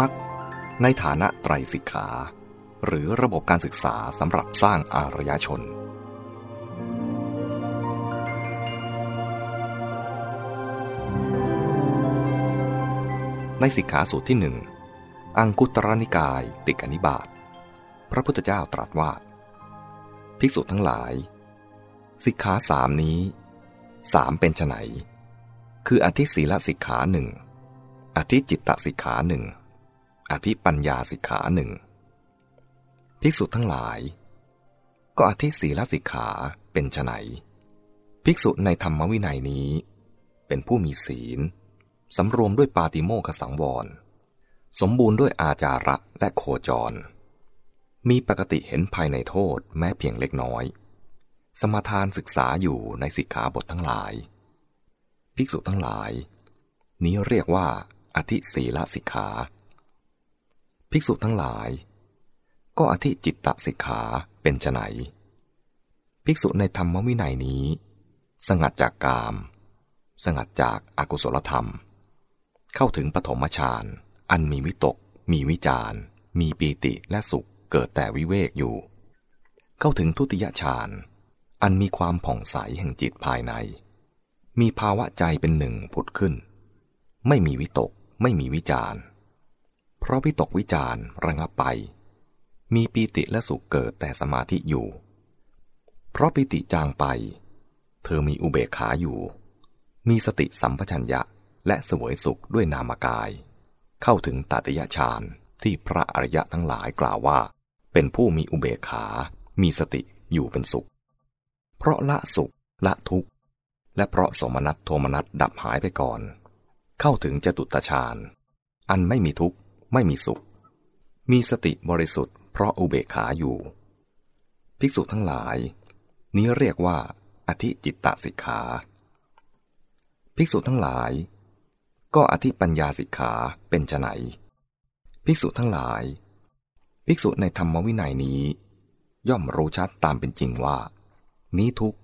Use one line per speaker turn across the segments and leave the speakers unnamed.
มักในฐานะไตรสิกขา หรือระบบการศึกษาสำหรับสร้างอารยชน ในสิกขาสูตรที่หนึ่งอังคุตรนิกายติกนิบาตพระพุทธเจ้าตรัสว่า ภิกษุทั้งหลาย สิกขาสามนี้สามเป็นไนคืออธิศีลสิกขาหนึ่งอธิจิตตสิกขาหนึ่ง อธิปัญญาสิกขาหนึ่งภิกษุทั้งหลาย ก็อธิศีลสิกขาเป็นไนภิกษุในธรรมวินัยนี้ เป็นผู้มีศีลสำรวมด้วยปาติโมขสังวร สมบูรณ์ด้วยอาจาระและโคจร มีปกติเห็นภายในโทษแม้เพียงเล็กน้อย สมาทานศึกษาอยู่ในสิกขาบททั้งหลาย ภิกษุทั้งหลาย นี้เรียกว่าอธิศีลสิกขา ภิกษุทั้งหลาย ก็อธิจิตตสิกขาเป็นไนภิกษุในธรรมวินัยนี้ สงัดจากกาม สงัดจากอากุศลธรรม เข้าถึงปฐมฌานอันมีวิตก มีวิจารมีปีติและสุขเกิดแต่วิเวกอยู่ เข้าถึงทุติยฌานอันมีความผ่องใสแห่งจิตภายใน มีภาวะใจเป็นหนึ่งผุดขึ้น ไม่มีวิตก ไม่มีวิจาร เพราะวิตกวิจารระงับไป มีปีติและสุขเกิดแต่สมาธิอยู่ เพราะปีติจางไป เธอมีอุเบกขาอยู่ มีสติสัมปชัญญะและสวยสุขด้วยนามกาย เข้าถึงตติยฌานที่พระอริยะทั้งหลายกล่าวว่า เป็นผู้มีอุเบกขา มีสติอยู่เป็นสุข เพราะละสุขละทุกข์ และเพราะสมนัตโทมนัตดับหายไปก่อน เข้าถึงจตุตฌานอันไม่มีทุกข์ ไม่มีสุข มีสติบริสุทธิ์เพราะอุเบกขาอยู่ ภิกษุทั้งหลาย นี้เรียกว่า อธิจิตตสิกขา ภิกษุทั้งหลาย ก็อธิปัญญาสิกขาเป็นไนภิกษุทั้งหลาย ภิกษุในธรรมวินัยนี้ ย่อมรู้ชัดตามเป็นจริงว่า นี้ทุก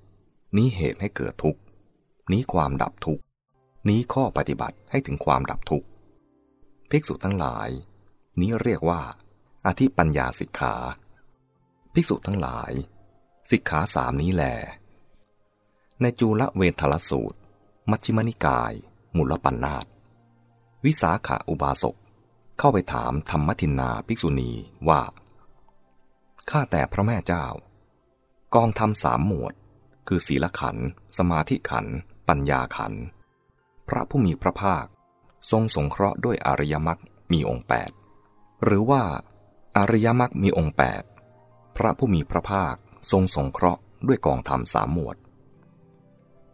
นี้เหตุให้เกิดทุกนี้ความดับทุกนี้ข้อปฏิบัติให้ถึงความดับทุก ภิกษุทั้งหลาย นี้เรียกว่า อธิปัญญาสิกขา ภิกษุทั้งหลาย สิกขาสามนี้แลในจูลเวทลสูตร มัชฌิมนิกาย มุลปันนาตวิสาขาอุบาสกเข้าไปถามธรรมทินนาภิกษุณีว่า ข้าแต่พระแม่เจ้า กองทำสามหมวด คือศีลขัน สมาธิขัน ปัญญาขัน พระผู้มีพระภาค ทรงสงเคราะห์ด้วยอริยมรรคมีองค์แปดหรือว่า อริยมรรคมีองค์แปดพระผู้มีพระภาคทรงสงเคราะห์ด้วยกองธรรมสามหมวด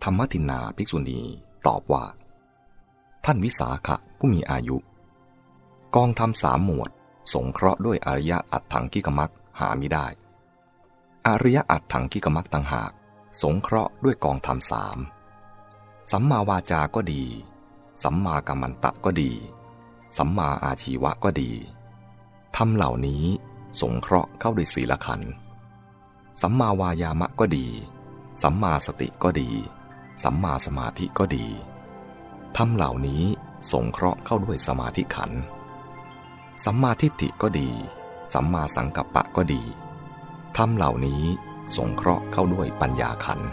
ธรรมทินนาภิกษุณีตอบว่า ท่านวิสาขะผู้มีอายุ กองทำสามหมวด สงเคราะห์ด้วยอริยอัตถังกิกมักหาไม่ได้ อริยอัตถังกิกมักต่างหาก สงเคราะห์ด้วยกองทำสามสัมมาวาจาก็ดี สัมมากัมมันตะก็ดี สัมมาอาชีวะก็ดีทำเหล่านี้สงเคราะห์เข้าด้วยศีลขันสัมมาวายามะก็ดี สัมมาสติก็ดี สัมมาสมาธิก็ดีทำเหล่านี้สงเคราะห์เข้าด้วยสมาธิขันธ์สัมมาทิฏฐิก็ดี สัมมาสังกัปปะก็ดีทำเหล่านี้สงเคราะห์เข้าด้วยปัญญาขันธ์